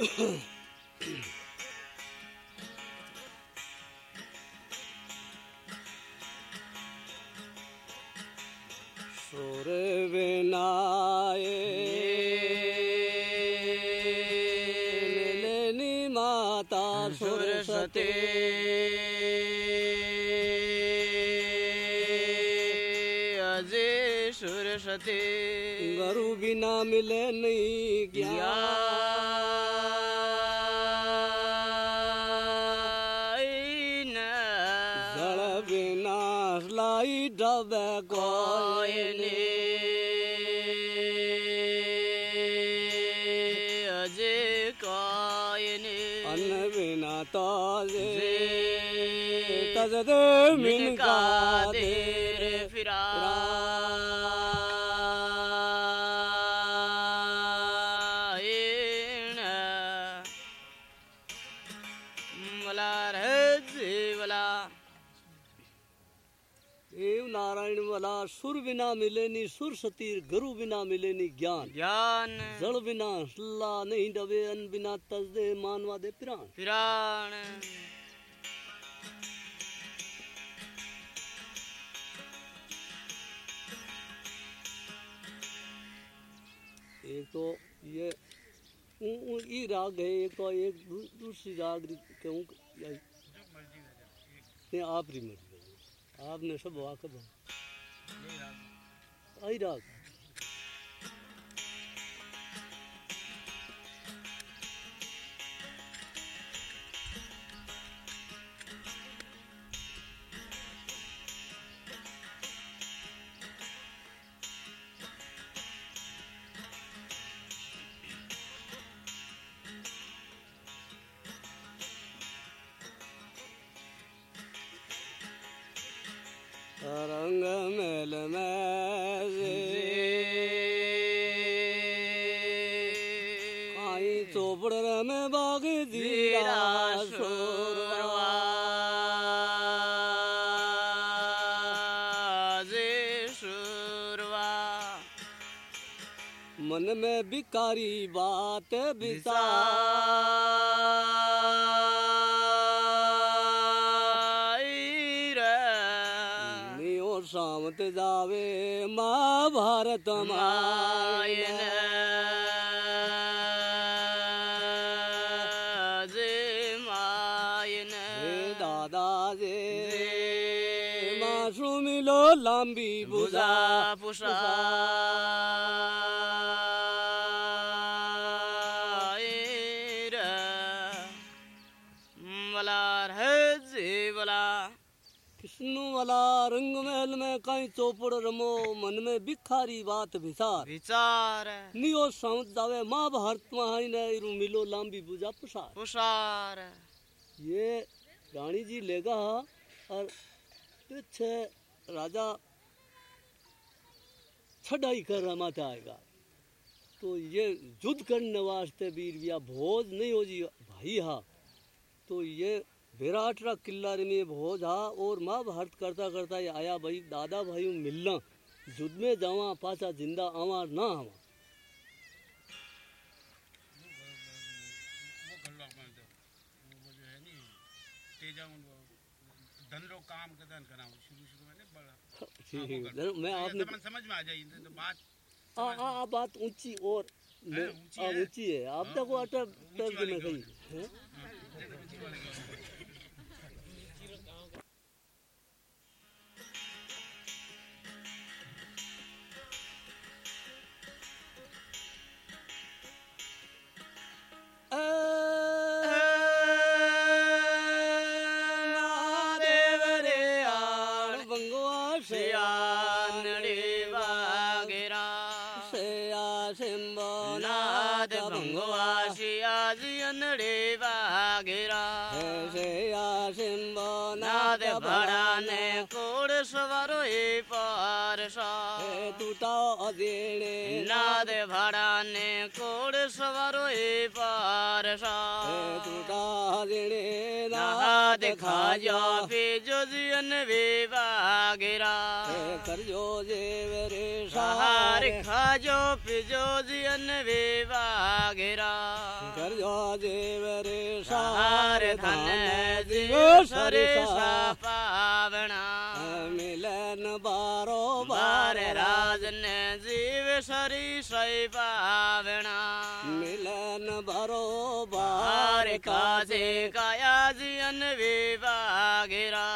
सुर विनाए मिलनी माता सुरसते अजय बिना ताजे तजद मिनका देर फिरा सुर बिना मिले नी सुर सतीर गुरु बिना मिले नी ज्ञान। ज्ञान। जल बिना हल्ला नहीं डबे अन बिना तजदे मानवा दे प्राण। पुराण। एक तो ये ई राग है एक तो एक दूसरी राग कहूँ आप री मर्ज़ी। आपने सब वाकफ हो। आई चोपड़ में बाग जीरा सोरवा मन में बिकारी बात नियो सामत जावे महाभारत मायन लांबी बुझा पुषा कृष्णु वाला रंग महल में कहीं चौपड़ रमो मन में बिखारी बात विचार विचार नियो साउत जावे महाभारत में ने इरु मिलो लांबी बुझा पुसार पुषार ये रानी जी लेगा और पीछे राजा छड़ाई कर रहा माता आएगा। तो ये युद्ध करने वास्ते वीर बिया भोज नहीं हो जी, भाई हा। तो ये विराट रा किला में भोज हा और माँ भारत करता करता ये आया भाई, दादा भाई मिलना, युद्ध में जावा, पाछा ज़िंदा आवा ना आवा। काम के धन करा शुरू शुरू में बड़ा ठीक है। मैं आपने समझ में आ जाए तो बात आ, आ, आ बात ऊँची और ऊँची है। आप अटर ऊँची तक में वाली सही है। नाद देखा जो। जियन विवागिरा करजो जेव रे सहार खाजो पिजो जियन विवागिरा करजो जेव रे सहार धन दियो सरे सरिसा पावना मिलन बारो बार राजन जीव सरी सै पावना मिलन बरो बार काजे काया जियन विवागिरा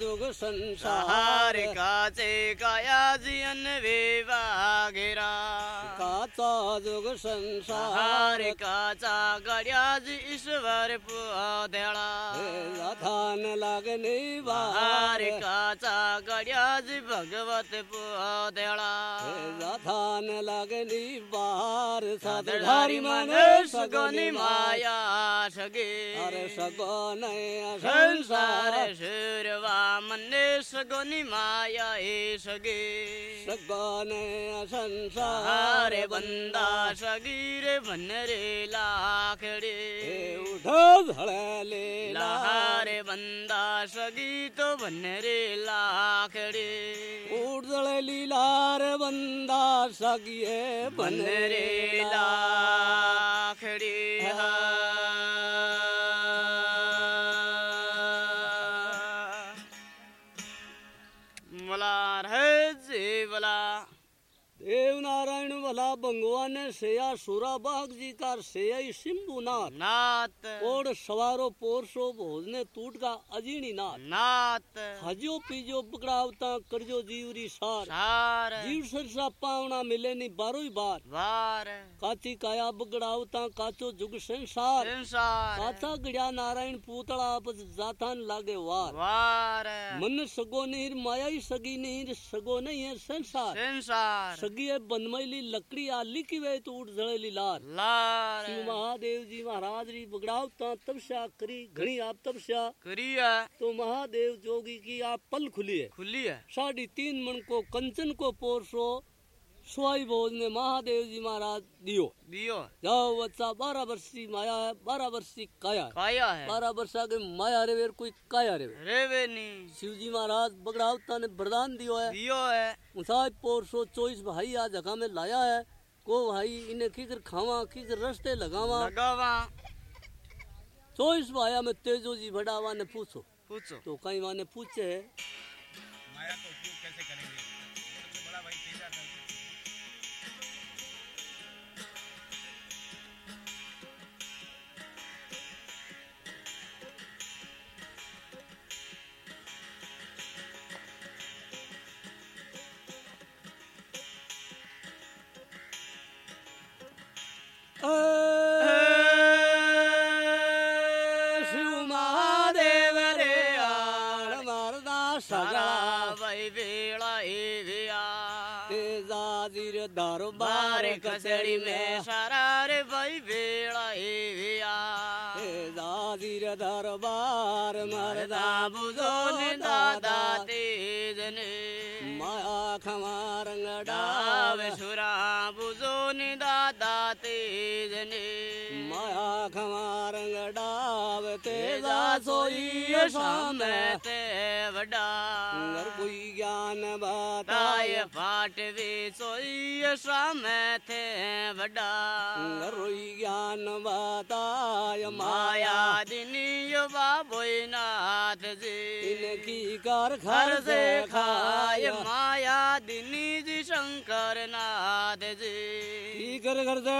जुग संसार काचे काया जियन विवागिरा काचो जुग संसार काचा गड्या जी ईश्वर पुदेळा रथान लागने बाहर काचा गड्या जी भगवत पुदेळा रथान लागने सादधारी साधधारी मन मन माया सगे। अरे सगोन संसार संसार शुरवा मन सगोनी माया ए सगे। सगोन संसार हारे बंदा सगीर बन रे लाखड़े। उठ झळले लहारे बंदा सगी तो बन रे लाखड़े। उठ झळली लार बंदा भला भगवान सेया सुरा बाग जी का सेया सिंभुनाथ नाथ। ओड सवारो पोरसो भोजने टूट का अजीणी नाथ। नाथ। हजो पीजो पकड़ावता करजो जीवरी सार। सार। जीव सरसा पावना मिले नी बारो ही बार। वार। काची काया बगड़ावता काचो जुग संसार। संसार। काचा गड़िया नारायण पूतला आपस जातान लागे वार। वार। मन सगो नीर माया ही सगी नीर सगो नहीं है संसार। संसार। सगी है बनमैली लकड़ी आली की वे तूट उठ जड़ेली लार। लार। शिव महादेव जी महाराज री बगड़ावता तपस्या करी घणी आप तपस्या करिया तो महादेव जोगी की आप पल खुली है। खुली है। साढ़े तीन मन को कंचन को पोरसो सुहाई भोज ने महादेव जी महाराज दियो। दियो। जाओ बच्चा बारह वर्ष की माया है बारह वर्ष की काया है। काया है। बारह वर्ष के माया रे वेर कोई काया रे वेर रेवेनी शिव जी महाराज बगड़ावता ने वरदान दियो है। दियो है। उसाज पोरसो चौबीस भाई आ जगह में लाया है। को भाई इन्हें खीकर खावा खीकर रस्ते लगावा? लगावा। चौबीस भाया में तेजो जी भड़ावा ने पूछो। पूछो। तो कई माने पूछे माया जीर दरबार कचड़ी में सारा रे भाई बेड़ा तेजा जीर दरबार मरदा बुझो दादा। तेज ने माया खमा रंग डाव सुरा बुझो दादा तेज ने माया खमा रंग डाव तेजा सोई शाम ते वडा। कोई ज्ञान बताए फाट वे सोई शाम थे वडा। नर कोई ज्ञान बताय माया। दिनी युवा नाथ जी इनकी कर घर से खाय। माया दिनी जी शंकर नाथ जी कर घर से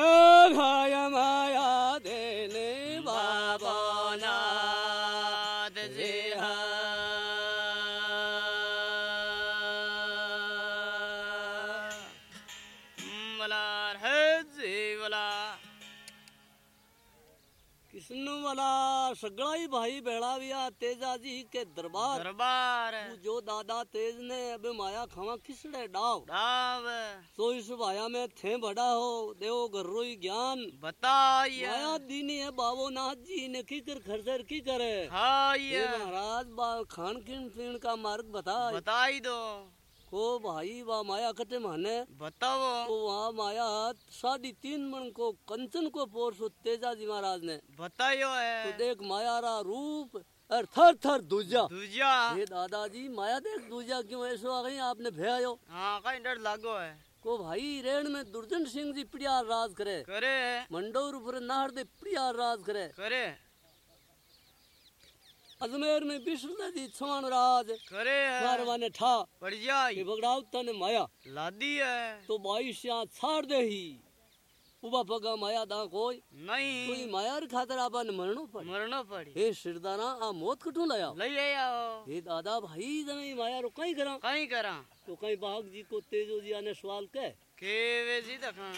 खाय माया देने बाबा। वाला सगड़ा ही भाई बेड़ाविया तेजा जी के दरबार। दरबार। तू जो दादा तेज ने अब माया खावा किसड़े डाव। डाव। सो इस भाया में थे बड़ा हो देव गर्रोई ज्ञान। बताइए माया दीनी है बाबो नाथ जी ने की कर खर्चर की करे। ये महाराज खान पीण का मार्ग बता बताई दो। को भाई वह माया कटे माने। बताओ। तो वहाँ माया साढ़ी तीन मन को कंचन को पोर तेजा जी महाराज ने। बतायो है। तो देख माया रा रूप और थर थर दूजा। दूजा। ये दादाजी माया देख दूजा क्यों? ऐसो आ गई आपने भेयो हाँ कहीं डर लागो है। को भाई रेण में दुर्जन सिंह जी प्रियार राज करे। करे। मंडोर ऊपर नाहर दे प्रियार राज करे। करे। अजमेर में विष्णु जी छवान राज। करे है। मारवा ठा पड़ ये जाई बगड़ावता माया। लादी है। तो बाईस यहाँ छाड़ दे ही। उबा पगा माया दा कोई। कोई माया रे खातर आपा ने मरणो पड़े। मरनो पड़ी। हे सिरदाना आ मौत कटू लाया? ले आओ। हे दादा भाई जने माया रो कहीं करा? कहीं करा? तो कहीं बाघ जी को तेजो जी आने सवाल कह। के वे जी देखा।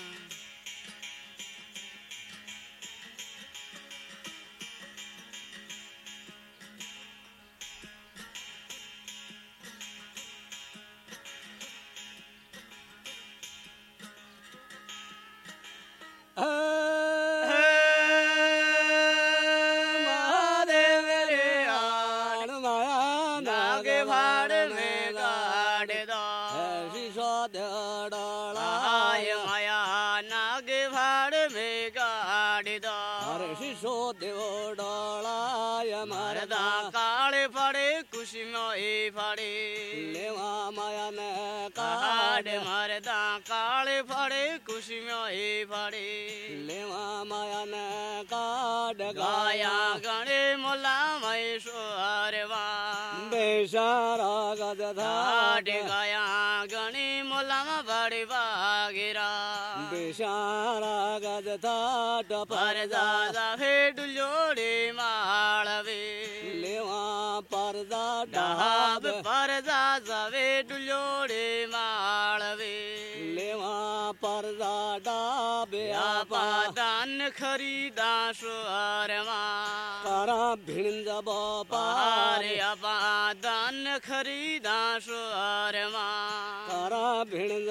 फड़े फड़े माया ने काड़ मरदा काले फड़े खुशी मोए फड़े लेवा माया ने काड गाया गणे मोला महेश्वरवा बेसारा गज घाट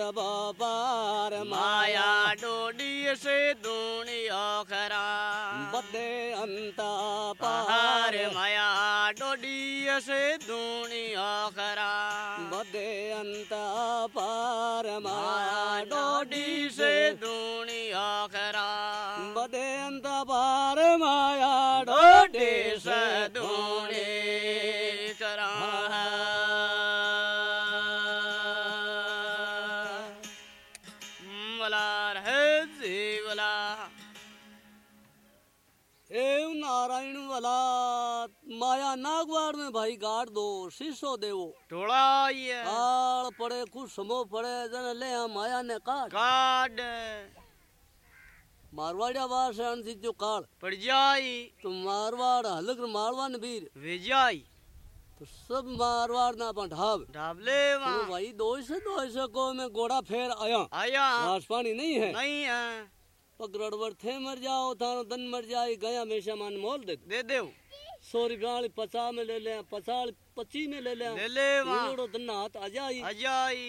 बापार माया डोडी से दूनी खरा बदे अंता पार। माया डोडी से दूनी खरा बदे अंता पार माया जीवला एव नारायण वाला माया नागवाड़ में भाई गाड़ दो शीशो देवो। टोला ये। आड़ पड़े कुछ समो पड़े जन ले आ माया ने काट। काट। मारवाड़िया वार से अनसी जो काल। पड़ जाई। तो मारवाड़ हलक मारवान वीर। विजय तो सब मारवाड़ ना अपन ढाब। डाबले तो वहाँ। भाई दो से दो से को मैं घोड़ा फेर आया। आया। घास पानी नहीं है। नहीं है। पकड़वर थे मर जाओ थानो दन मर जाए गया में सामान मोल दे दे दे सौ रुपया पचास में ले ले पचास पच्चीस में ले ले ले ले दन्ना हाथ आ जाई। अजाई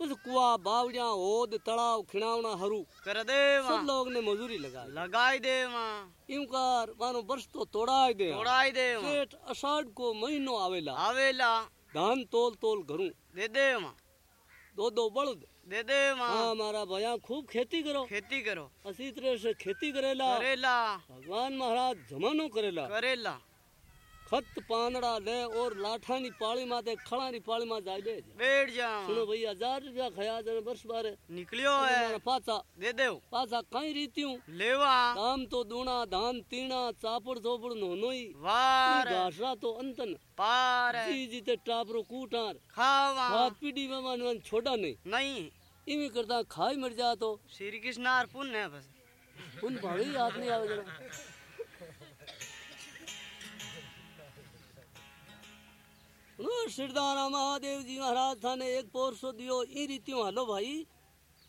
बस कुआ बावड़िया ओद तड़ाव खिणावना हरू। कर दे सब लोग ने मजूरी लगाई। लगाई दे वहाँ। यूँ कर मानो वर्ष तो तोड़ाई दे। तोड़ाई दे सेठ अषाढ़ को महीनो आवेला। आवेला। धान तोल तोल घरू। दे दे वहाँ। दो दो बड़द दे दे हाँ हमारा भया खूब खेती करो। खेती करो। असी तरह से खेती करेला। करेला। भगवान महाराज जमानो करेला। करेला। खत पानड़ा ले और लाठानी पाली माते खड़ानी पाली मा जाए दे। बैठ जा। सुनो भई हज़ार रुपया खया जन वर्ष बारे। निकलियो है। पाचा दे दे पाचा कई रीतियों। लेवा। दाम तो दूना धान तीना चापड़ चोपड़ नोनोई। वार। घासरा तो अंतन। पार। जी जी ते टापरो कूटार। खावा। हाथ पीढ़ी में मन छोड़ा नहीं नहीं इमी करता खाई मर जा तो। श्री कृष्ण और पुण्य है बस। उन याद नहीं आवे जरा। नो सिरदारा महादेव जी महाराज था ने एक पोरसो दियो ई रीतियों हलो भाई।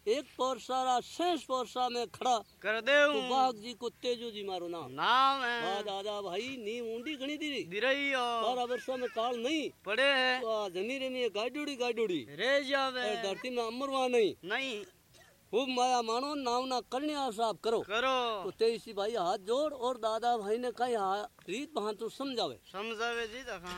एक पोरसारा शेष पोरसा में खड़ा। कर दे तो बाघ जी को तेजो जी मारो नाम। नाम वाह है दादा भाई नी ऊंडी घनी दीरी दिरइयो बारह वर्षा में काल नहीं। पड़े है। तो आ जमीरे में गाडूड़ी गाडूड़ी रे जावे। धरती में अमरवा नहीं। नहीं। खूब माया मानो नाम ना कन्या साफ़ करो। करो। तो तेईसी भाई हाथ जोड़ और दादा भाई ने कही रीत बहान तो समझावे। समझावे जी देखा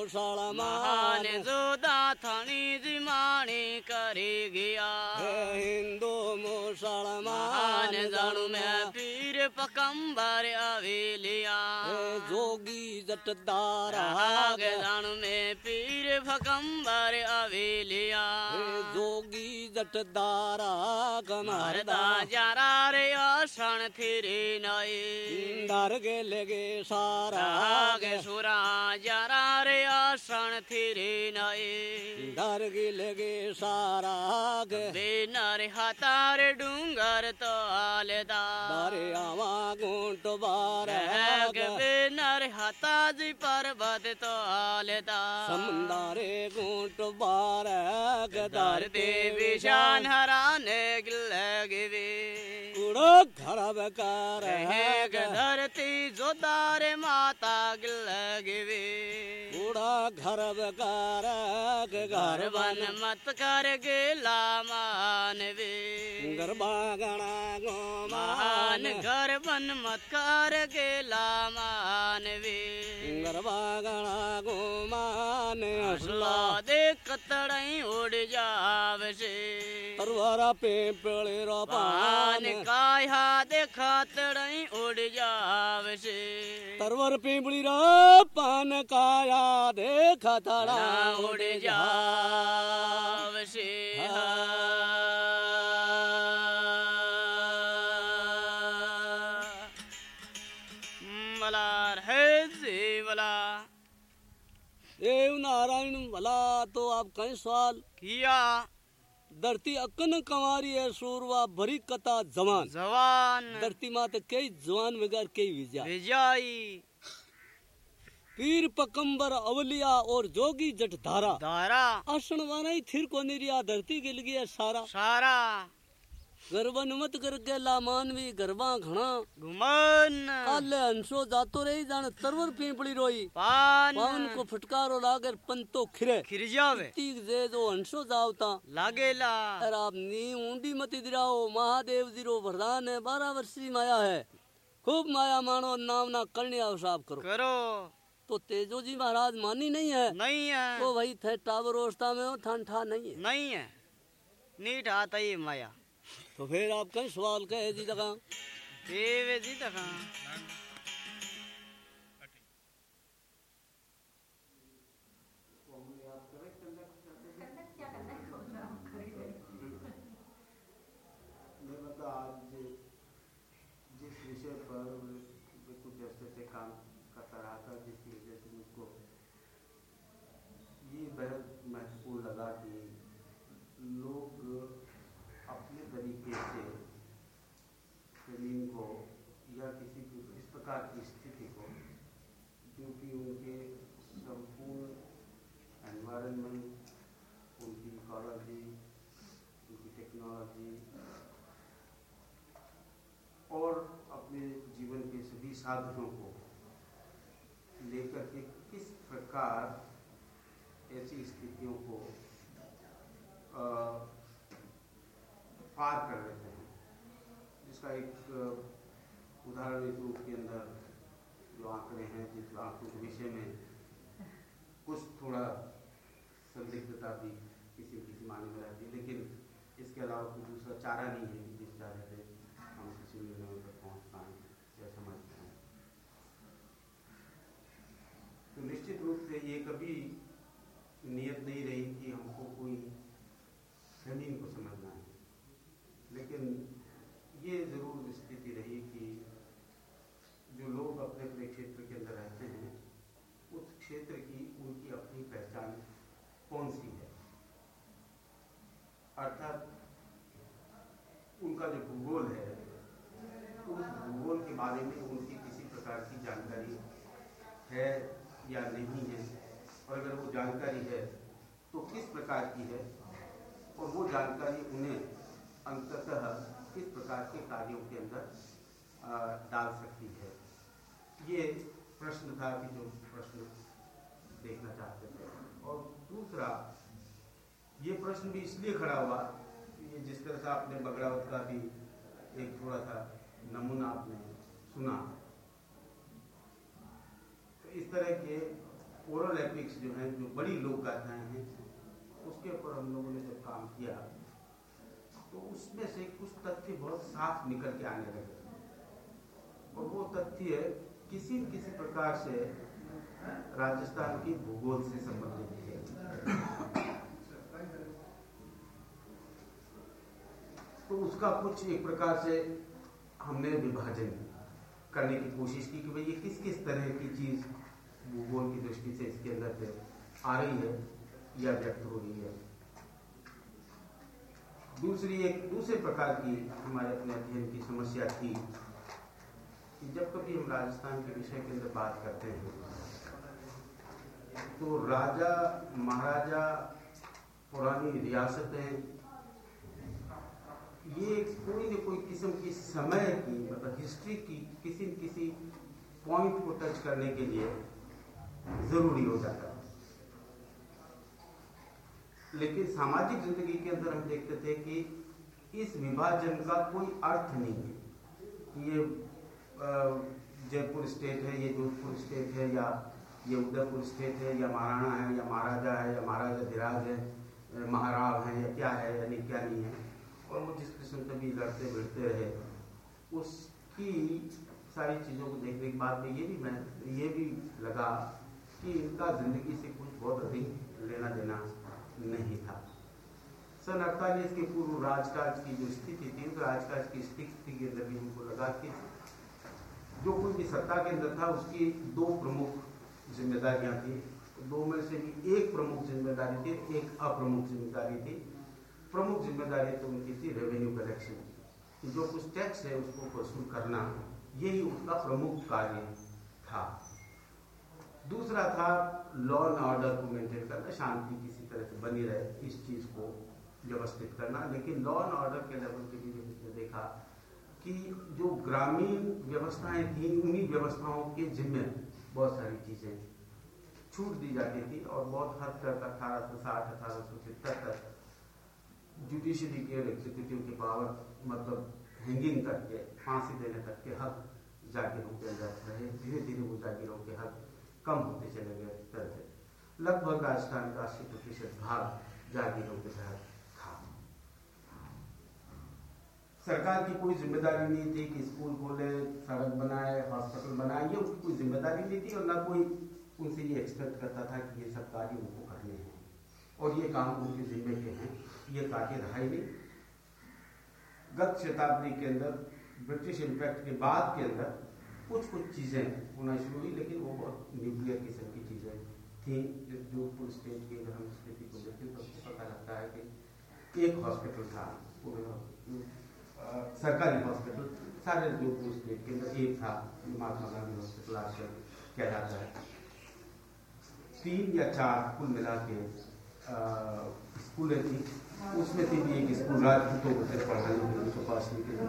महान मुसलमान जोदा पीर पकंबर अवेलिया जोगी जटदारा राग जाणू मैं पीर पकंबर अवेलिया जोगी जटदारा मरदा कमरदा जरा रे आसन थिरे नए दर गे लगे सारा गे सुरा जरा रे आसन थिरे नए दर गे लगे सारा गे बेनर हातार डूंगर तो आलदा बारे आवा गुंट बार बेनर हाताजी पर्वत तो आलदा। समंदारे गुंट बार गदार दर देवी शान हराने लगे कुड़ो कार है। धरती जोदार माता लगे कुड़ा घर बकार घर बन मत कर गेला मानवे। गरबा गणा गो मान घर बन मत कर गेला मानवे। गरबा गणा गो मान असला दे कतड़ई उड़ जावसे तरवारा पे पेड़े रो पान। काया दे खातड़ई उड़ जावसे तरवर पिंपली रो पान काया देखा थड़ा उड़ जावसे मलार है जीवला। एव नारायण भला तो आप कहीं सवाल। किया धरती अकन कंवारी है सूरवा भरी कथा जवान। जवान। धरती मात कई जवान बगैर कई विजय। विजयी। पीर पकम्बर अवलिया और जोगी जट धारा। धारा। आसन वाना ही थिर को निरिया धरती गिल गया सारा। सारा। गर्वन मत कर गेला मानवी गरबा घना घुमन काले हंसो जातो रही जान तरवर पिंपली रोई पान पावन को फटकारो लागर पंतो खिरे खिर जावे तीक जे जो हंसो जावता लागेला अरे आप नी ऊंडी मती दिराओ महादेव जी रो वरदान है बारह वर्षी माया है खूब माया मानो नाम ना करने आओ साफ़ करो करो तो तेजो जी महाराज मानी नहीं है नहीं है तो भाई थे टावर ओस्ता में हो ठन ठा नहीं है नहीं है नीट आता ही माया तो फिर आप कहीं सवाल कहे जी जगह। देवे जी तका मैं आज जिस विषय पर कुछ ऐसे ऐसे काम करता रहा था जिसकी वजह से मुझको ये बेहद महत्वपूर्ण लगा कि लोग से ज़मीन को या किसी भी इस प्रकार की स्थिति को जो कि उनके संपूर्ण एनवायरनमेंट उनकी इकोलॉजी उनकी टेक्नोलॉजी और अपने जीवन के सभी साधनों को लेकर के किस प्रकार ऐसी स्थितियों को अ, पार कर जिसका एक उदाहरण इस रूप के अंदर जो आंकड़े हैं, जिस आंकड़ों के विषय में कुछ थोड़ा संदिग्धता भी किसी किसी माने में रहती है। लेकिन इसके अलावा कोई दूसरा चारा नहीं है जिस चारे से हम किसी निर्णय पर पहुँच पाएँ, या समझ पाएँ। तो निश्चित रूप से ये कभी नियत नहीं रही कि हमको कोई ज़मीन को समझना है लेकिन ये ज़रूर स्थिति रही कि जो लोग अपने अपने क्षेत्र के अंदर रहते हैं उस क्षेत्र की उनकी अपनी पहचान कौन सी है अर्थात उनका जो भूगोल है उस भूगोल के बारे में उनकी किसी प्रकार की जानकारी है या नहीं है? और अगर वो जानकारी है तो किस प्रकार की है? और वो जानकारी उन्हें अंततः किस प्रकार के कार्यों के अंदर डाल सकती है? ये प्रश्न था कि जो प्रश्न देखना चाहते थे। और दूसरा, ये प्रश्न भी इसलिए खड़ा हुआ ये जिस तरह से आपने बगड़ावत का भी एक थोड़ा सा नमूना आपने सुना। तो इस तरह के ओरल एपिक्स जो हैं, जो बड़ी लोक गाथाएँ हैं, उसके ऊपर हम लोगों ने जब काम किया तो उसमें से कुछ तथ्य बहुत साफ़ निकल के आने लगे। और वो तथ्य किसी न किसी प्रकार से राजस्थान की भूगोल से संबंधित थे तो उसका कुछ एक प्रकार से हमने विभाजन करने की कोशिश की कि भाई ये किस किस तरह की चीज़ भूगोल की दृष्टि से इसके अंदर से आ रही है या व्यक्त हो रही है। दूसरी एक, दूसरे प्रकार की हमारे अपने अध्ययन की समस्या थी कि जब कभी हम राजस्थान के विषय के अंदर बात करते हैं तो राजा, महाराजा पुरानी रियासतें ये एक कोई न कोई किस्म की समय की मतलब हिस्ट्री की किसी न किसी पॉइंट को टच करने के लिए ज़रूरी हो जाता है। लेकिन सामाजिक ज़िंदगी के अंदर हम देखते थे कि इस विभाजन का कोई अर्थ नहीं है। ये जयपुर स्टेट है, ये जोधपुर स्टेट है, या ये उदयपुर स्टेट है, या महाराणा है, या महाराजा है, या महाराजा धीराज है महाराव है, या क्या है, या नहीं क्या नहीं है। और वो जिस किस्म से भी लड़ते भिड़ते रहे, उसकी सारी चीज़ों को देखने के बाद में ये भी मैं, ये भी लगा कि इनका ज़िंदगी से कुछ बहुत अधिक लेना देना नहीं था। सन अड़तालीस के पूर्व राजकाज की जो स्थिति थी उस राजकाज की स्थिति के अंदर भी हमको लगा कि जो कोई भी सत्ता के अंदर था, उसकी दो प्रमुख जिम्मेदारियाँ थी। दो में से भी एक प्रमुख ज़िम्मेदारी थी, एक अप्रमुख ज़िम्मेदारी थी। प्रमुख ज़िम्मेदारी तो उनकी थी रेवेन्यू कलेक्शन की। जो कुछ टैक्स है उसको वसूल करना यही उसका प्रमुख कार्य था। दूसरा था लॉ एंड ऑर्डर को मेंटेन करना, शांति किसी तरह से बनी रहे, इस चीज़ को व्यवस्थित करना। लेकिन लॉ एंड ऑर्डर के लेवल पे भी हमने देखा कि जो ग्रामीण व्यवस्थाएँ थी, उन्हीं व्यवस्थाओं के जिम्मे बहुत सारी चीज़ें छूट दी जाती थी और बहुत हद तक अठारह सौ साठ, अठारह सौ तिहत्तर तक जुडिशरी के और एग्जीक्यूटिव के पावर मतलब हैंगिंग करके, फांसी देने तक के हक जागीरों के अंदर रहे धीरे धीरे वो जागीरों के हक कम होते चले गए से लगभग राजस्थान का अस्सी प्रतिशत भाग जागीरों के तहत था। सरकार की कोई ज़िम्मेदारी नहीं थी कि स्कूल खोले सड़क बनाए हॉस्पिटल बनाए, ये उसकी कोई ज़िम्मेदारी नहीं थी और ना कोई उनसे ये एक्सपेक्ट करता था कि ये सब कार्य उनको करने हैं। और ये काम उनके जिम्मे के हैं। ये कार्य रहा ही गत शताब्दी के अंदर ब्रिटिश इम्पैक्ट के बाद के अंदर कुछ कुछ चीज़ें होना शुरू हुई, लेकिन वो बहुत न्यूक्लियर किस्म की चीज़ें थी जोधपुर स्टेट की अगर हम स्थिति को देखें तो पता लगता है कि एक हॉस्पिटल था सरकारी हॉस्पिटल सारे जोधपुर स्टेट के अंदर एक था, महात्मा गांधी हॉस्पिटल आजकल कह जाता है। तीन या चार कुल मिला के स्कूलें थी, उसमें थी भी एक स्कूल राजपूतों को सिर्फ़ पढ़ाने के लिए चौपासने के लिए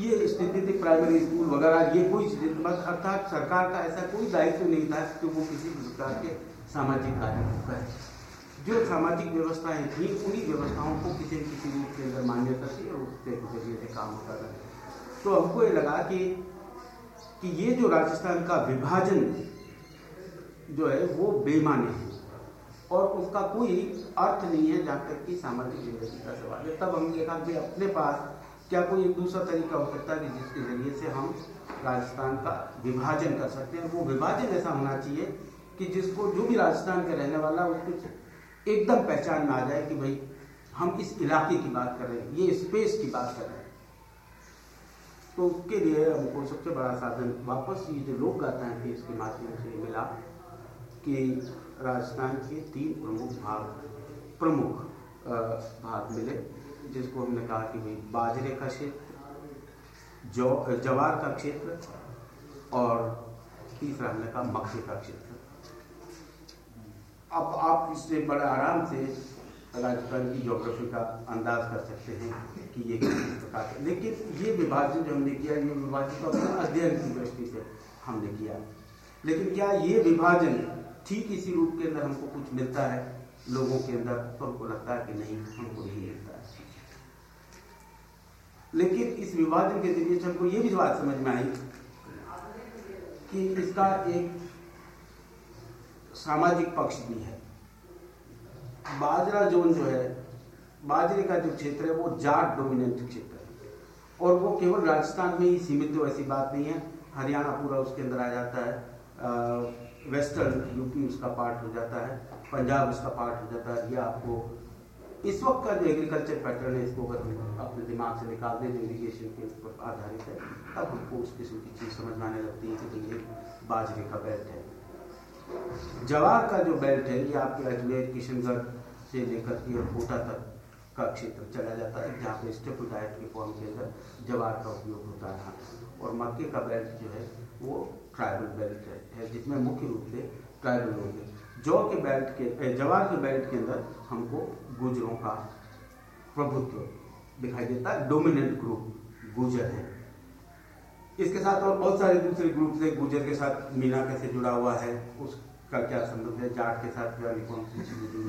ये स्थिति थी प्राइमरी स्कूल वगैरह, ये कोई अर्थात सरकार का ऐसा कोई दायित्व नहीं था कि वो किसी प्रकार के सामाजिक कार्य करे। जो सामाजिक व्यवस्थाएँ थी, उन्हीं व्यवस्थाओं को किसी न किसी रूप के अंदर मान्यता थी और उसके ज़रिए से काम होता रहा। तो हमको ये लगा कि कि ये जो राजस्थान का विभाजन जो है, वो बेमानी है। और उसका कोई अर्थ नहीं है जहाँ तक कि सामाजिक ज़िंदगी का सवाल है। तब हमने देखा कि अपने पास क्या कोई एक दूसरा तरीका हो सकता है जिसके ज़रिए से हम राजस्थान का विभाजन कर सकते हैं? वो विभाजन ऐसा होना चाहिए कि जिसको जो भी राजस्थान का रहने वाला उसको एकदम पहचान में आ जाए कि भाई, हम इस इलाके की बात कर रहे हैं, ये स्पेस की बात कर रहे हैं। तो उसके लिए हमको सबसे बड़ा साधन वापस ये जो लोक गाथाएँ थी इसके माध्यम से मिला कि राजस्थान के तीन प्रमुख भाग प्रमुख भाग मिले, जिसको हमने कहा कि भाई बाजरे का क्षेत्र जवार का क्षेत्र और तीसरा हमने कहा मक्के का क्षेत्र। अब आप इससे बड़े आराम से राजस्थान की ज्योग्राफी का अंदाज कर सकते हैं कि ये किस प्रकार है लेकिन ये विभाजन जो हमने किया, ये विभाजन तो अपने अध्ययन की दृष्टि से हमने किया। लेकिन क्या ये विभाजन ठीक इसी रूप के अंदर हमको कुछ मिलता है, लोगों के अंदर तो हमको लगता है कि नहीं, हमको नहीं मिलता है। लेकिन इस विभाजन के ज़रिए से हमको ये भी बात समझ में आई कि इसका एक सामाजिक पक्ष भी है। बाजरा जोन जो है, बाजरे का जो क्षेत्र है, वो जाट डोमिनेंट क्षेत्र है। और वो केवल राजस्थान में ही सीमित हो ऐसी बात नहीं है, हरियाणा पूरा उसके अंदर आ जाता है। वेस्टर्न यूपी उसका पार्ट हो जाता है, पंजाब उसका पार्ट हो जाता है, ये आपको इस वक्त का जो एग्रीकल्चर पैटर्न है, इसको अगर हम अपने दिमाग से निकाल दें, जो इरीगेशन के ऊपर आधारित है, तब हमको उस किस्म की चीज़ समझ में आने लगती है कि ये बाजरे का बेल्ट है। जवार का जो बेल्ट है, ये आपके अजमेर, किशनगढ़ से लेकर के कोटा तक का क्षेत्र चला जाता है, जहाँ पे स्टेपल डाइट के फॉर्म के अंदर जवार का उपयोग होता है। और मक्के का बेल्ट जो है, वो ट्राइबल बेल्ट है जिसमें मुख्य रूप से ट्राइबल लोग हैं। जौ के बेल्ट के जवार के बेल्ट के अंदर हमको गुजरों का प्रभुत्व दिखाई देता है। डोमिनेंट ग्रुप गुजर है। इसके साथ और बहुत सारे दूसरे ग्रुप से गुजर के साथ मीना कैसे जुड़ा हुआ है, उसका क्या संबंध है, जाट के साथ क्या कौन सी चीज़ें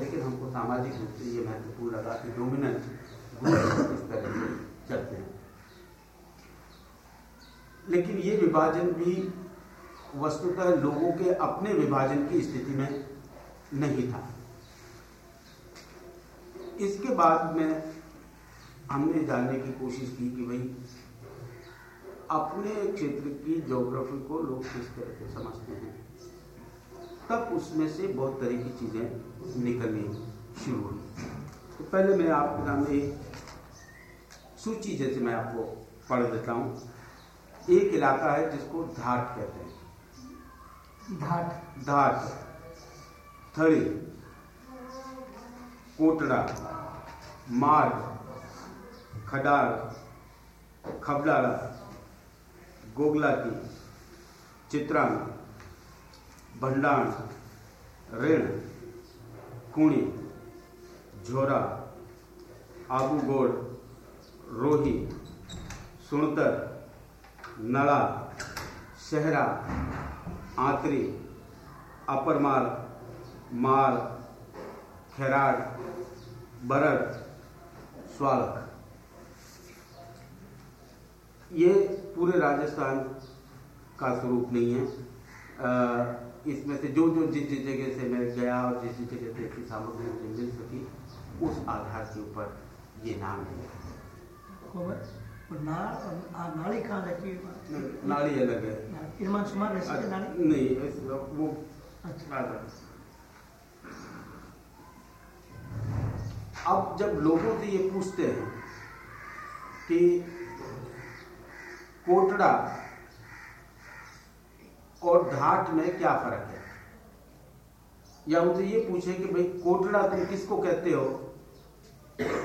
लेकिन हमको सामाजिक रूप से ये महत्वपूर्ण लगा कि डोमिनेंट ग्रुप इस तरह से चलते हैं। लेकिन ये विभाजन भी वस्तुतः लोगों के अपने विभाजन की स्थिति में नहीं था। इसके बाद में हमने जानने की कोशिश की कि भाई, अपने क्षेत्र की ज्योग्राफी को लोग किस तरह से समझते हैं, तब उसमें से बहुत तरह की चीज़ें निकलनी शुरू हुई। तो पहले मैं आपके सामने सूची जैसे मैं आपको पढ़ देता हूँ। एक इलाका है जिसको धाट कहते हैं। धाट। धाट। थड़ी कोटड़ा। मार्ग। खडार। खबडारा गोगला की चित्रांग। भंडाण। ऋण। कुणी। झोरा। आबूगोड़ रोही। सुणतर। नड़ा शहरा आंतरी, अपर माल माल खेराड बरड, स्वालक। ये पूरे राजस्थान का स्वरूप नहीं है। इसमें से जो जो जिस जिस जगह से मैं गया और जिस जिस जगह से इसकी सामग्री मुझे मिल सकी, उस आधार के ऊपर ये नाम है। नाड़ी कहाँ रहती है नाड़ी अलग है इरमान सुमार रहती नाड़ी नहीं वो अच्छा अब जब लोगों से ये पूछते हैं कि कोटड़ा और धाट में क्या फ़र्क है? या उनसे ये पूछे कि भाई कोटड़ा तुम किसको कहते हो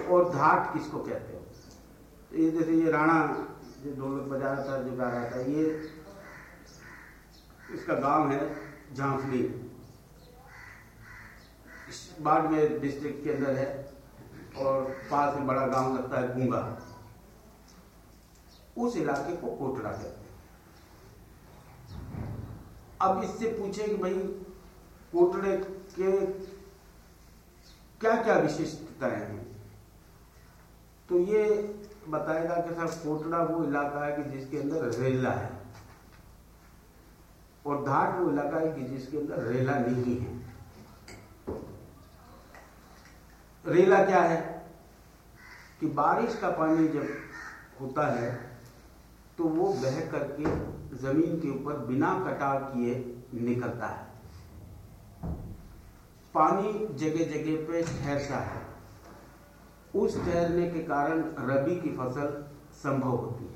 और धाट किसको कहते हो? ये जैसे ये राणा जो ढोलक बजा रहा था, जो गा रहा था, ये इसका गाँव है झांसली बाड़मेर डिस्ट्रिक्ट के अंदर है और पास में बड़ा गाँव लगता है गूँगा। उस इलाके को कोटड़ा कहते हैं। अब इससे पूछे कि भाई, कोटड़े के क्या क्या विशिष्टताएँ हैं? तो ये बताएगा कि सर कोटड़ा वो इलाका है कि जिसके अंदर रेला है। और धाट वो इलाका है कि जिसके अंदर रेला नहीं है। रेला क्या है? कि बारिश का पानी जब होता है तो वो बह करके ज़मीन के ऊपर बिना कटाव किए निकलता है। पानी जगह जगह पे ठहरता है। उस ठहरने के कारण रबी की फ़सल संभव होती है।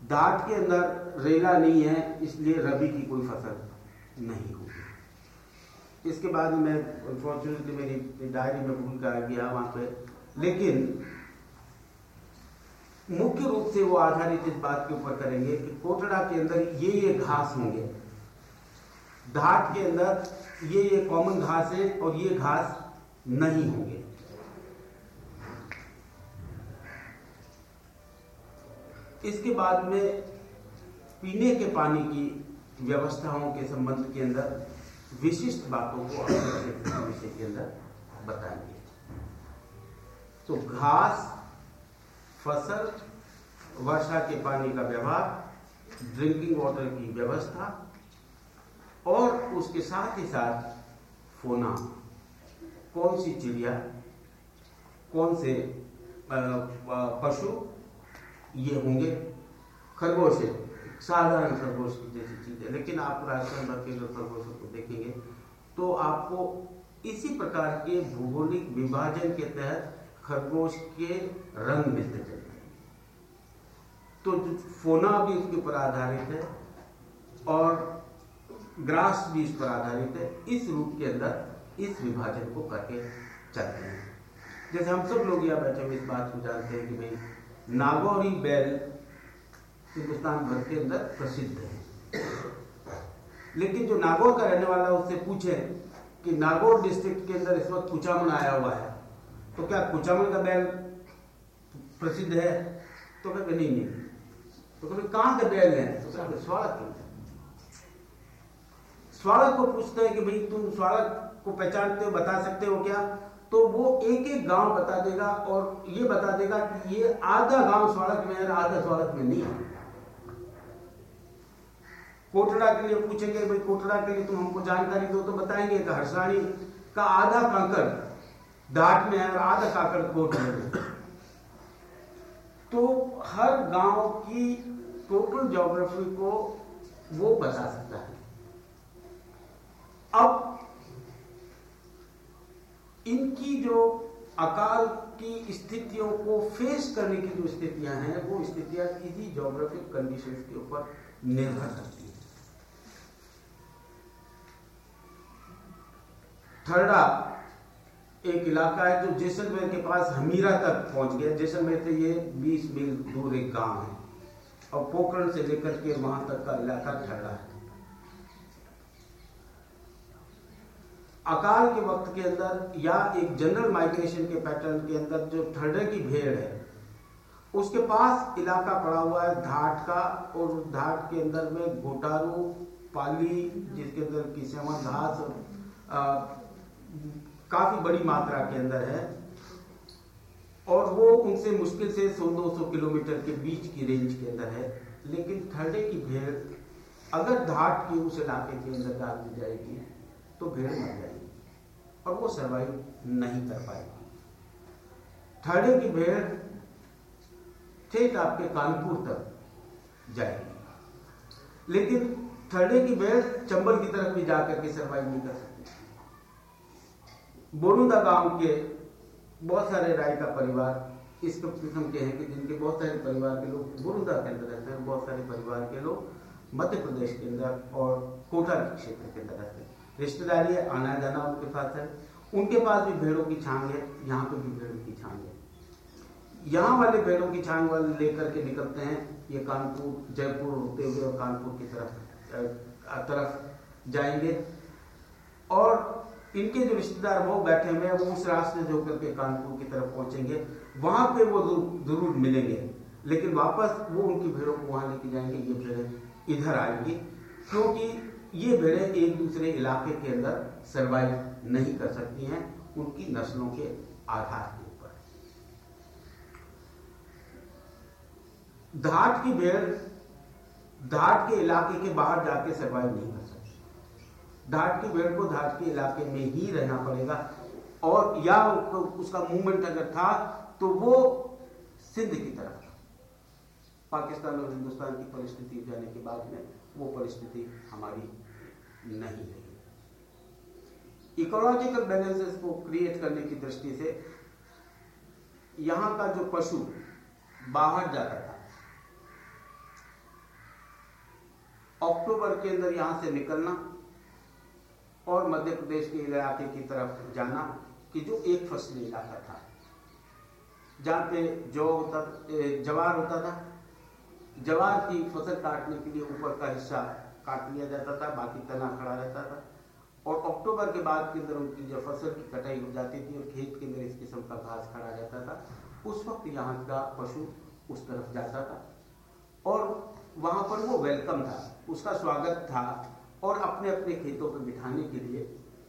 दाट के अंदर रेला नहीं है, इसलिए रबी की कोई फ़सल नहीं होगी। इसके बाद मैं अनफॉर्चुनेटली मेरी डायरी में भूल कर गया वहाँ पे। लेकिन मुख्य रूप से वो आधारित इस बात के ऊपर करेंगे कि कोटड़ा के अंदर ये ये घास होंगे। धात के अंदर ये ये कॉमन घास है और ये घास नहीं होंगे। इसके बाद में पीने के पानी की व्यवस्थाओं के संबंध के अंदर विशिष्ट बातों को विषय के अंदर बताएँगे। तो घास, फ़सल, वर्षा के पानी का व्यवहार ड्रिंकिंग वाटर की व्यवस्था, और उसके साथ ही साथ फोना। कौन सी चिड़िया, कौन से पशु ये होंगे खरगोश है साधारण खरगोश की जैसी चीज़। है लेकिन आप राजस्थान भर के खरगोशों को देखेंगे तो आपको इसी प्रकार के भौगोलिक विभाजन के तहत खरगोश के रंग मिलते चलते हैं। तो फोना भी इसके ऊपर आधारित है और ग्रास भी इस पर आधारित है। इस रूप के अंदर इस विभाजन को करके चलते हैं। जैसे हम सब लोग यहाँ बैठे हुए इस बात को जानते हैं कि भाई नागौरी बैल हिंदुस्तान भर के अंदर प्रसिद्ध है। लेकिन जो नागौर का रहने वाला उससे पूछे कि नागौर डिस्ट्रिक्ट के अंदर इस वक्त कुचामन आया हुआ है तो क्या कुचामन का बैल प्रसिद्ध है? तो कहते नहीं नहीं। तो कहते कहाँ के बैल हैं? तो कहते स्वागत स्वागत को। पूछते हैं कि भाई, तुम स्वागत को पहचानते हो, बता सकते हो क्या? तो वो एक एक गाँव बता देगा और ये बता देगा कि ये आधा गाँव स्वागत में है आधा स्वागत में नहीं है। कोटड़ा के लिए पूछेंगे, भाई कोटड़ा के लिए तुम हमको जानकारी दो तो बताएँगे कि हर्षाणी का आधा कांकर दाट में है और आधा कांकर कोट में तो हर गाँव की टोटल ज्योग्राफी को वो बता सकता है। अब इनकी जो अकाल की स्थितियों को फेस करने की जो स्थितियाँ हैं, वो स्थितियाँ इसी जोग्राफिक कंडीशन के ऊपर निर्भर करती है। थर्डा, एक इलाका है जो जैसलमेर के पास हमीरा तक पहुँच गया। जैसलमेर से ये 20 मील दूर एक गाँव है। और पोखरण से लेकर के वहाँ तक का इलाका ठहरा है। अकाल के वक्त के अंदर या एक जनरल माइग्रेशन के पैटर्न के अंदर जो थर्डे की भेड़ है, उसके पास इलाका पड़ा हुआ है धाट का और उस धाट के अंदर में घोटारू, पाली, जिसके अंदर किसेवा घास काफ़ी बड़ी मात्रा के अंदर है और वो उनसे मुश्किल से 100-200 किलोमीटर के बीच की रेंज के अंदर है। लेकिन थर्डे की भेड़ अगर धाट की उस इलाके के अंदर डाल दी जाएगी तो भेड़ मर जाएगी। और वो सरवाइव नहीं कर पाएगी। थर्डे की भेड़ ठीक आपके कानपुर तक जाएगी। लेकिन थर्डे की भेड़ चंबल की तरफ़ भी जाकर के सरवाइव नहीं कर सकती। बोरुदा गाँव के बहुत सारे राय का परिवार इस किस्म के हैं कि जिनके बहुत सारे परिवार के लोग बोरुदा के अंदर रहते हैं, बहुत सारे परिवार के लोग मध्य प्रदेश के अंदर और कोटा क्षेत्र के अंदर रहते हैं। रिश्तेदारी है, आना जाना उनके पास है। उनके पास भी भेड़ों की छांग है, यहाँ पे भी भेड़ों की छांग है। यहाँ वाले भेड़ों की छांग वाले लेकर के निकलते हैं, ये कानपुर, जयपुर होते हुए और कानपुर की तरफ़ तरफ़ जाएँगे। और इनके जो रिश्तेदार वो बैठे हुए हैं, वो उस रास्ते से होकर के कानपुर की तरफ़ पहुँचेंगे। वहाँ पे वो ज़रूर मिलेंगे। लेकिन वापस वो उनकी भेड़ों को वहाँ लेके जाएँगे, ये भेड़े इधर आएँगी। क्योंकि ये भेड़े एक दूसरे इलाके के अंदर सरवाइव नहीं कर सकती हैं, उनकी नस्लों के आधार के ऊपर। धाट की भेड़ धाट के इलाके के बाहर जाके सरवाइव नहीं कर सकती। धाट की भेड़ को धाट के इलाके में ही रहना पड़ेगा, और या उसका मूवमेंट अगर था तो वो सिंध की तरफ़ पाकिस्तान और हिंदुस्तान की परिस्थिति जाने के बाद में वो परिस्थिति हमारी नहीं रही इकोलॉजिकल बैलेंसेस को क्रिएट करने की दृष्टि से यहाँ का जो पशु बाहर जाता था, अक्टूबर के अंदर यहाँ से निकलना और मध्य प्रदेश के इलाके की तरफ़ जाना कि जो एक फसली इलाका था, जहाँ पे जो होता जवार होता था जवार की फ़सल काटने के लिए ऊपर का हिस्सा काट लिया जाता था, बाकी तना खड़ा रहता था। और अक्टूबर के बाद के अंदर उनकी जब फ़सल की कटाई हो जाती थी और खेत के अंदर इस किस्म का घास खड़ा रहता था, उस वक्त यहाँ का पशु उस तरफ़ जाता था। और वहाँ पर वो वेलकम था, उसका स्वागत था और अपने अपने खेतों पर बिठाने के लिए।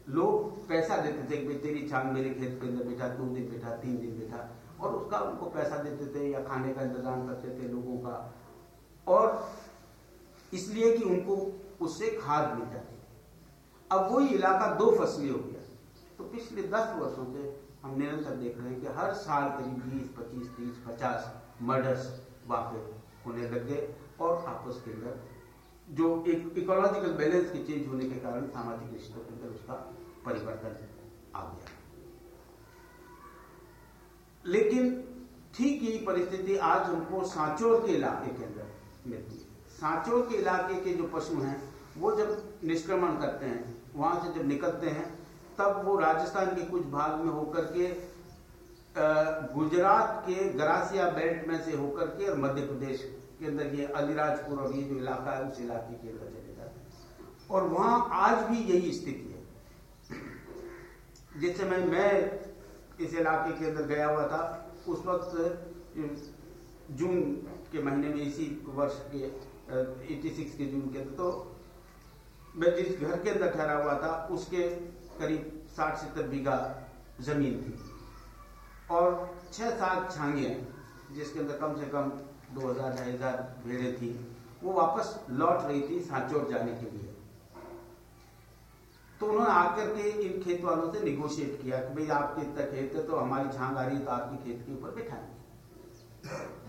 लोग पैसा देते थे कि तेरी छांग मेरे खेत के अंदर बैठा दो दिन बैठा, तीन दिन बैठा। और उसका उनको पैसा देते थे या खाने का इंतज़ाम करते थे लोगों का। और इसलिए कि उनको उससे खाद मिल जाती अब वही इलाका दो फसली हो गया। तो पिछले दस वर्षों से हम निरंतर देख रहे हैं कि हर साल करीब बीस, पच्चीस, तीस, पचास मर्डर्स पे होने लग गए और आपस के अंदर जो एक इकोलॉजिकल बैलेंस के चेंज होने के कारण सामाजिक रिश्तों के अंदर उसका परिवर्तन आ गया। लेकिन ठीक यही परिस्थिति आज हमको सांचोर के इलाके के अंदर मिलती है। सांचों के इलाके के जो पशु हैं, वो जब निष्क्रमण करते हैं, वहाँ से जब निकलते हैं, तब वो राजस्थान के कुछ भाग में होकर के गुजरात के गरासिया बेल्ट में से होकर के और मध्य प्रदेश के अंदर ये अलीराजपुर और ये जो इलाका है, उस इलाके के अंदर चले जाते हैं। और वहाँ आज भी यही स्थिति है। जिस समय मैं इस इलाके के अंदर गया हुआ था, उस वक्त जून के महीने में इसी वर्ष के एटी सिक्स के जून के तो मैं जिस घर के अंदर ठहरा हुआ था, उसके करीब साठ सत्तर बीघा ज़मीन थी। और छह सात छांगे जिसके अंदर कम से कम दो हज़ार, ढाई हज़ार भेड़े थी, वो वापस लौट रही थी सांचोर जाने के लिए। तो उन्होंने आकर के इन खेत वालों से निगोशिएट किया कि भाई, आपके इतना खेत है तो हमारी छांग आ रही है तो आपके खेत के ऊपर बिठाएँगे।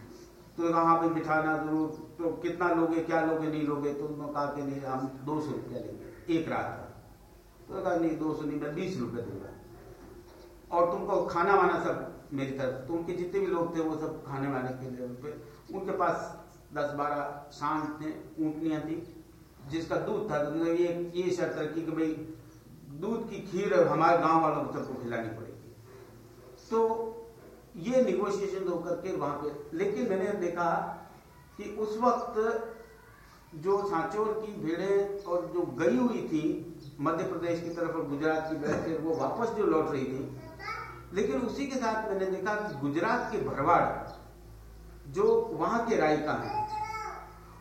तो कहा भाई बिठाना ज़रूर तो कितना लोगे, क्या लोगे, नहीं लोगे? तो उन्होंने कहा कि नहीं, हम दो सौ रुपया लेंगे, एक रात का। तो कहा, नहीं, दो सौ नहीं, मैं बीस रुपये दूँगा। और तुमको खाना वाना सब मेरी तरफ़ तो उनके जितने भी लोग थे, वो सब खाने वाने के लिए पे उनके पास दस बारह सांड थे, ऊँटनियाँ थी, जिसका दूध था। तो ये ये शर्त रखी कि भाई, दूध की खीर हमारे गाँव वालों को सबको खिलानी पड़ेगी। तो ये निगोशिएशन होकर के वहाँ पे, लेकिन मैंने देखा कि उस वक्त जो सांचोर की भीड़ें और जो गई हुई थी, मध्य प्रदेश की तरफ़ और गुजरात की तरफ़ वो वापस जो लौट रही थी, लेकिन उसी के साथ मैंने देखा कि गुजरात के भरवाड़, जो वहाँ के रायका हैं,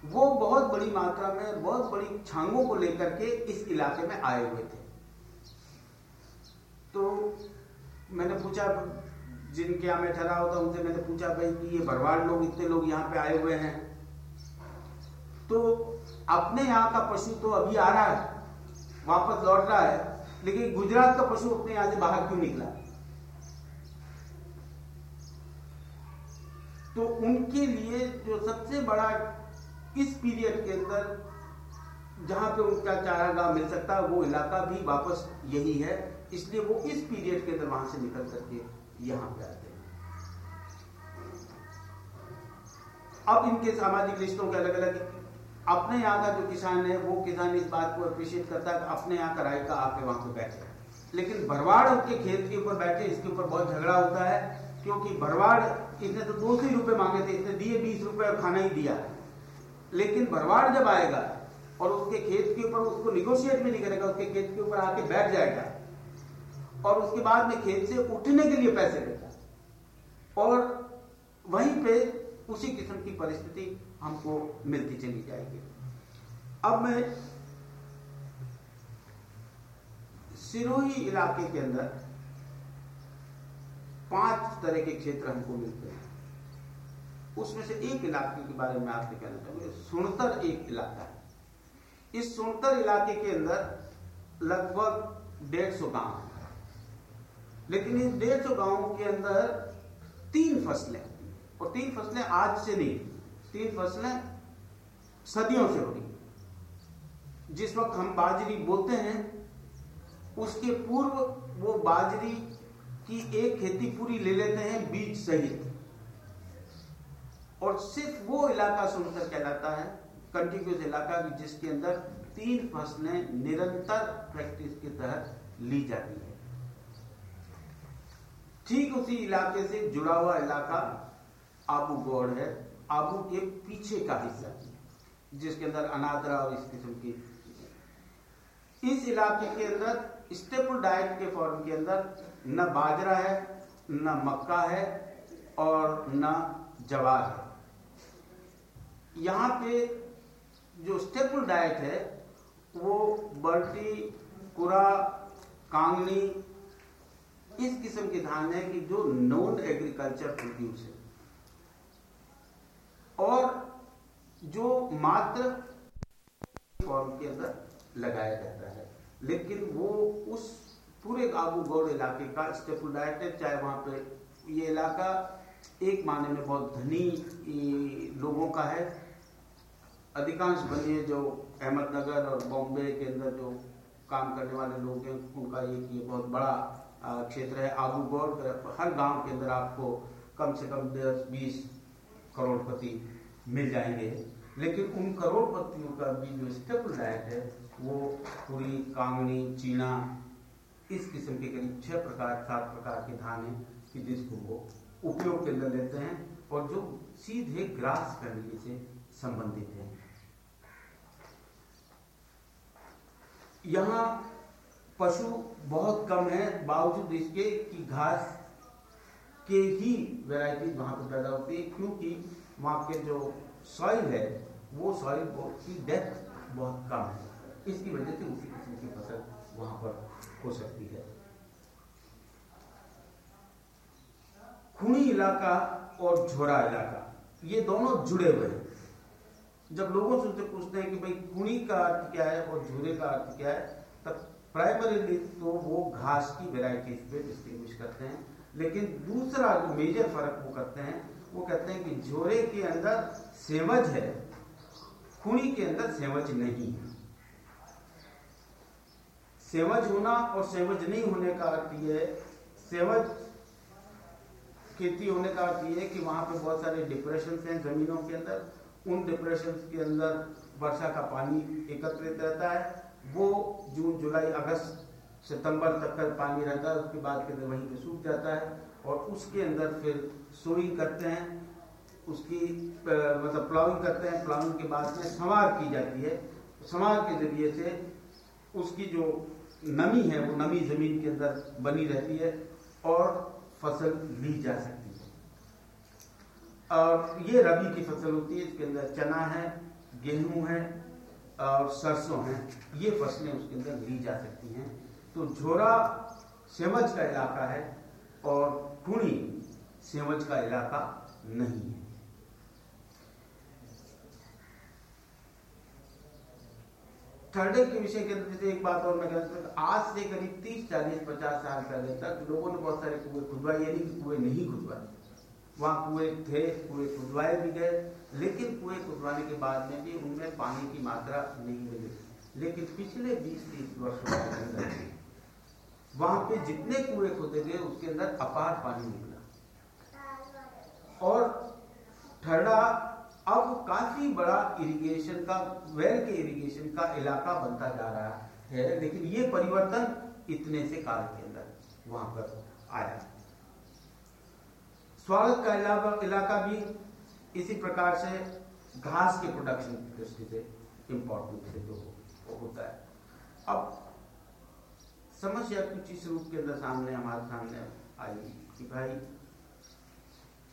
वो बहुत बड़ी मात्रा में, बहुत बड़ी छांगों को लेकर के इस इलाके में आए हुए थे। तो मैंने पूछा जिनके यहाँ मैं ठहरा होता उनसे मैंने पूछा, भाई कि ये भरवाड़ लोग, इतने लोग यहाँ पे आए हुए हैं? तो अपने यहाँ का पशु तो अभी आ रहा है, वापस लौट रहा है, लेकिन गुजरात का पशु अपने यहाँ से बाहर क्यों निकला? तो उनके लिए जो सबसे बड़ा इस पीरियड के अंदर जहाँ पे उनका चारागाह मिल सकता है, वो इलाका भी वापस यही है, इसलिए वो इस पीरियड के अंदर वहाँ से निकल करके यहाँ पे आते हैं। अब इनके सामाजिक रिश्तों के अलग अलग अपने यहाँ का जो किसान है, वो किसान इस बात को अप्रिशिएट करता है कि अपने यहाँ का राय का आके वहाँ पे बैठे। लेकिन भरवाड़ उनके खेत के ऊपर बैठे, इसके ऊपर बहुत झगड़ा होता है, क्योंकि भरवाड़ इसने तो दो सौ रुपए मांगे थे इसने दिए बीस रुपए और खाना ही दिया। लेकिन भरवाड़ जब आएगा और उसके खेत के ऊपर उसको निगोशिएट भी नहीं करेगा, उसके खेत के ऊपर आके बैठ जाएगा और उसके बाद में खेत से उठने के लिए पैसे देता और वहीं पे उसी किस्म की परिस्थिति हमको मिलती चली जाएगी। अब मैं सिरोही इलाके के अंदर पाँच तरह के क्षेत्र हमको मिलते हैं। उसमें से एक इलाके के बारे में आपसे कहना चाहूँगा सुनतर एक इलाका है। इस सुनतर इलाके के अंदर लगभग डेढ़ सौ गाँव है। लेकिन इस डेढ़ सौ गाँवों के अंदर तीन फ़सलें और तीन फ़सलें आज से नहीं, तीन फ़सलें सदियों से हो रही जिस वक्त हम बाजरी बोते हैं, उसके पूर्व वो बाजरी की एक खेती पूरी ले लेते हैं बीज सहित। और सिर्फ़ वो इलाका सुनकर कहलाता है कंटिन्यूस इलाका, जिसके अंदर तीन फ़सलें निरंतर प्रैक्टिस के तहत ली जाती है। ठीक उसी इलाके से जुड़ा हुआ इलाका आबू गौड़ है। आबू के पीछे का हिस्सा जिसके अंदर अनादरा और इस किस्म की। इस इलाके के अंदर स्टेपल डाइट के फॉर्म के अंदर न बाजरा है, न मक्का है और न जवार है। यहाँ पे जो स्टेपल डाइट है, वो बर्टी, कुरा, कांगनी इस किस्म के धान है कि जो नॉन एग्रीकल्चर प्रोड्यूस है। और जो मात्र फॉर्म के अंदर लगाया जाता है। लेकिन वो उस पूरे आबू गौड़ इलाके का स्टेपल डाइट है, चाहे वहाँ पे ये इलाका एक माने में बहुत धनी लोगों का है। अधिकांश बनिए जो अहमदनगर और बॉम्बे के अंदर जो काम करने वाले लोग हैं, उनका एक ये बहुत बड़ा क्षेत्र है आबू गौड़ हर गाँव के अंदर आपको कम से कम दस, बीस करोड़पति मिल जाएँगे। लेकिन उन करोड़पतियों का भी जो स्टेपल डाइट है, वो पूरी कांगनी, चीना, इस किस्म के करीब छह प्रकार, सात प्रकार के धान है कि जिसको वो उपयोग के अंदर लेते हैं और जो सीधे ग्रास फैमिली से संबंधित है। यहाँ पशु बहुत कम है, बावजूद इसके कि घास के ही वैरायटी वहाँ पर पैदा होती है, क्योंकि वहाँ के जो सॉइल है, वो सॉइल की डेप्थ बहुत कम है। इसकी वजह से उसी किस्म की फ़सल वहाँ पर हो सकती है। खूनी इलाका और झोरा इलाका, ये दोनों जुड़े हुए हैं। जब लोगों से पूछते हैं कि भाई खूनी का अर्थ क्या है और झोरे का अर्थ क्या है प्राइमरीली तो वो घास की वेराइटीज पे डिस्टिंग्विश करते हैं। लेकिन दूसरा जो मेजर फ़र्क वो करते हैं, वो कहते हैं कि झोरे के अंदर सेवज है, खूनी के अंदर सेवज नहीं है। सेवज होना और सेवज नहीं होने का अर्थ है, सेवज खेती होने का अर्थ यह है कि वहाँ पे बहुत सारे डिप्रेशन हैं जमीनों के अंदर। उन डिप्रेशन के अंदर वर्षा का पानी एकत्रित रहता है वो जून, जुलाई, अगस्त, सितंबर तक का पानी रहता है, उसके बाद फिर वहीं पे सूख जाता है और उसके अंदर फिर सोइंग करते हैं, उसकी मतलब प्लाउइंग करते हैं प्लाउइंग के बाद में संवार की जाती है। संवार के ज़रिए से उसकी जो नमी है, वो नमी ज़मीन के अंदर बनी रहती है और फ़सल ली जा सकती है। और ये रबी की फ़सल होती है, इसके अंदर चना है, गेहूँ है और सरसों है, ये फ़सलें उसके अंदर ली जा सकती हैं। तो झोरा सेमज का इलाका है और कुणी सेमज का इलाका नहीं है। थर्डे के विषय के अंदर एक बात और मैं कहता आज से करीब तीस, चालीस, पचास साल पहले तक लोगों ने बहुत सारे कुएँ खुदवाए, यानी कि कुएँ नहीं खुदवाए। वहाँ कुएँ थे, कुएँ खुदवाए भी गए लेकिन कुएँ खुदवाने के बाद में भी उनमें पानी की मात्रा नहीं मिली। लेकिन पिछले बीस तीस वर्षों के अंदर वहाँ पे जितने कुएँ खोदे गए, उसके अंदर अपार पानी निकला। और ठरडा अब काफ़ी बड़ा इरिगेशन का वेल के इरिगेशन का इलाका बनता जा रहा है। लेकिन ये परिवर्तन इतने से काल के अंदर वहाँ पर आया। स्वागत का इलाका भी इसी प्रकार से घास के प्रोडक्शन की दृष्टि से इंपॉर्टेंट है जो होता है। अब, समस्या कुछ इस रूप के अंदर सामने हमारे सामने आई कि भाई,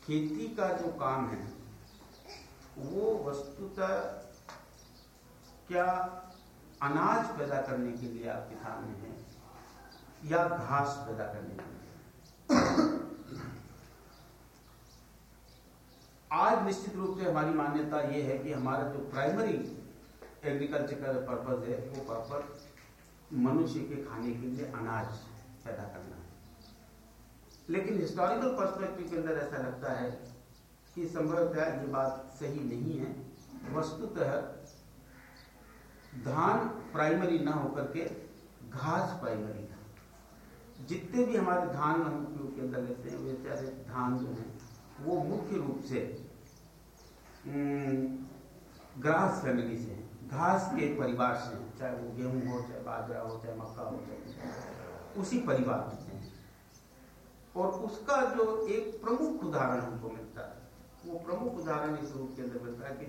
खेती का जो काम है, वो वस्तुतः क्या अनाज पैदा करने के लिए आपके सामने है या घास पैदा करने के लिए? आज निश्चित रूप से हमारी मान्यता ये है कि हमारा जो प्राइमरी एग्रीकल्चर का पर्पज है, वो पर्पज मनुष्य के खाने के लिए अनाज पैदा करना है। लेकिन हिस्टोरिकल पर्सपेक्टिव के अंदर ऐसा लगता है कि संभवतः ये बात सही नहीं है, वस्तुतः धान प्राइमरी ना होकर के घास प्राइमरी था। जितने भी हमारे धान हम उपयोग के अंदर लेते हैं, वे सारे धान जो हैं वो मुख्य रूप से ग्रास फैमिली से घास के परिवार से चाहे वो गेहूँ हो, चाहे बाजरा हो, चाहे मक्का हो, चाहे उसी परिवार से हैं। और उसका जो एक प्रमुख उदाहरण हमको मिलता है, वो प्रमुख उदाहरण इस रूप के अंदर मिलता है कि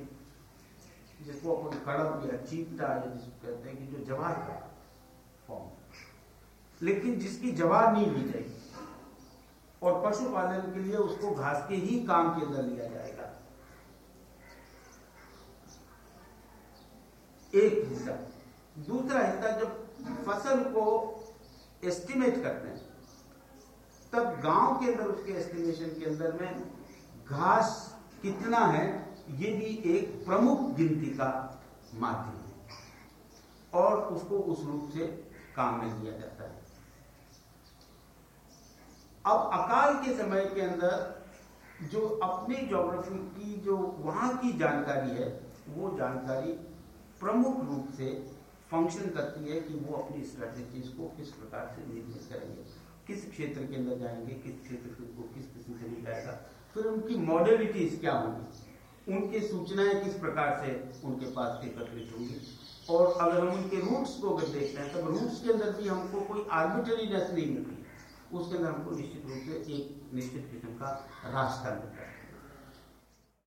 जिसको अपन कड़प या चीपटा या जिसको कहते हैं कि जो जवार का फॉर्म लेकिन जिसकी जवार नहीं ली जाएगी और पशुपालन के लिए उसको घास के ही काम के अंदर लिया जाएगा। एक हिस्सा दूसरा हिस्सा जब फ़सल को एस्टिमेट करते हैं, तब गाँव के अंदर उसके एस्टिमेशन के अंदर में घास कितना है, ये भी एक प्रमुख गिनती का माध्यम है और उसको उस रूप से काम में लिया जाता है। अब अकाल के समय के अंदर जो अपनी ज्योग्राफी की जो वहाँ की जानकारी है, वो जानकारी प्रमुख रूप से फ़ंक्शन करती है कि वो अपनी स्ट्रेटेजीज को किस प्रकार से निर्मित करेंगे। किस क्षेत्र के अंदर जाएँगे, किस क्षेत्र को किस किस्म से नहीं जाएगा, फिर उनकी मॉडलिटीज क्या होंगी, उनकी सूचनाएँ किस प्रकार से उनके पास एकत्रित होंगी। और अगर हम उनके रूट्स को अगर देखते हैं, तब रूट्स के अंदर भी हमको कोई आर्बिटरीनेस नहीं मिलती। उसके अंदर हमको निश्चित रूप से एक निश्चित किस्म का रास्ता मिलता है।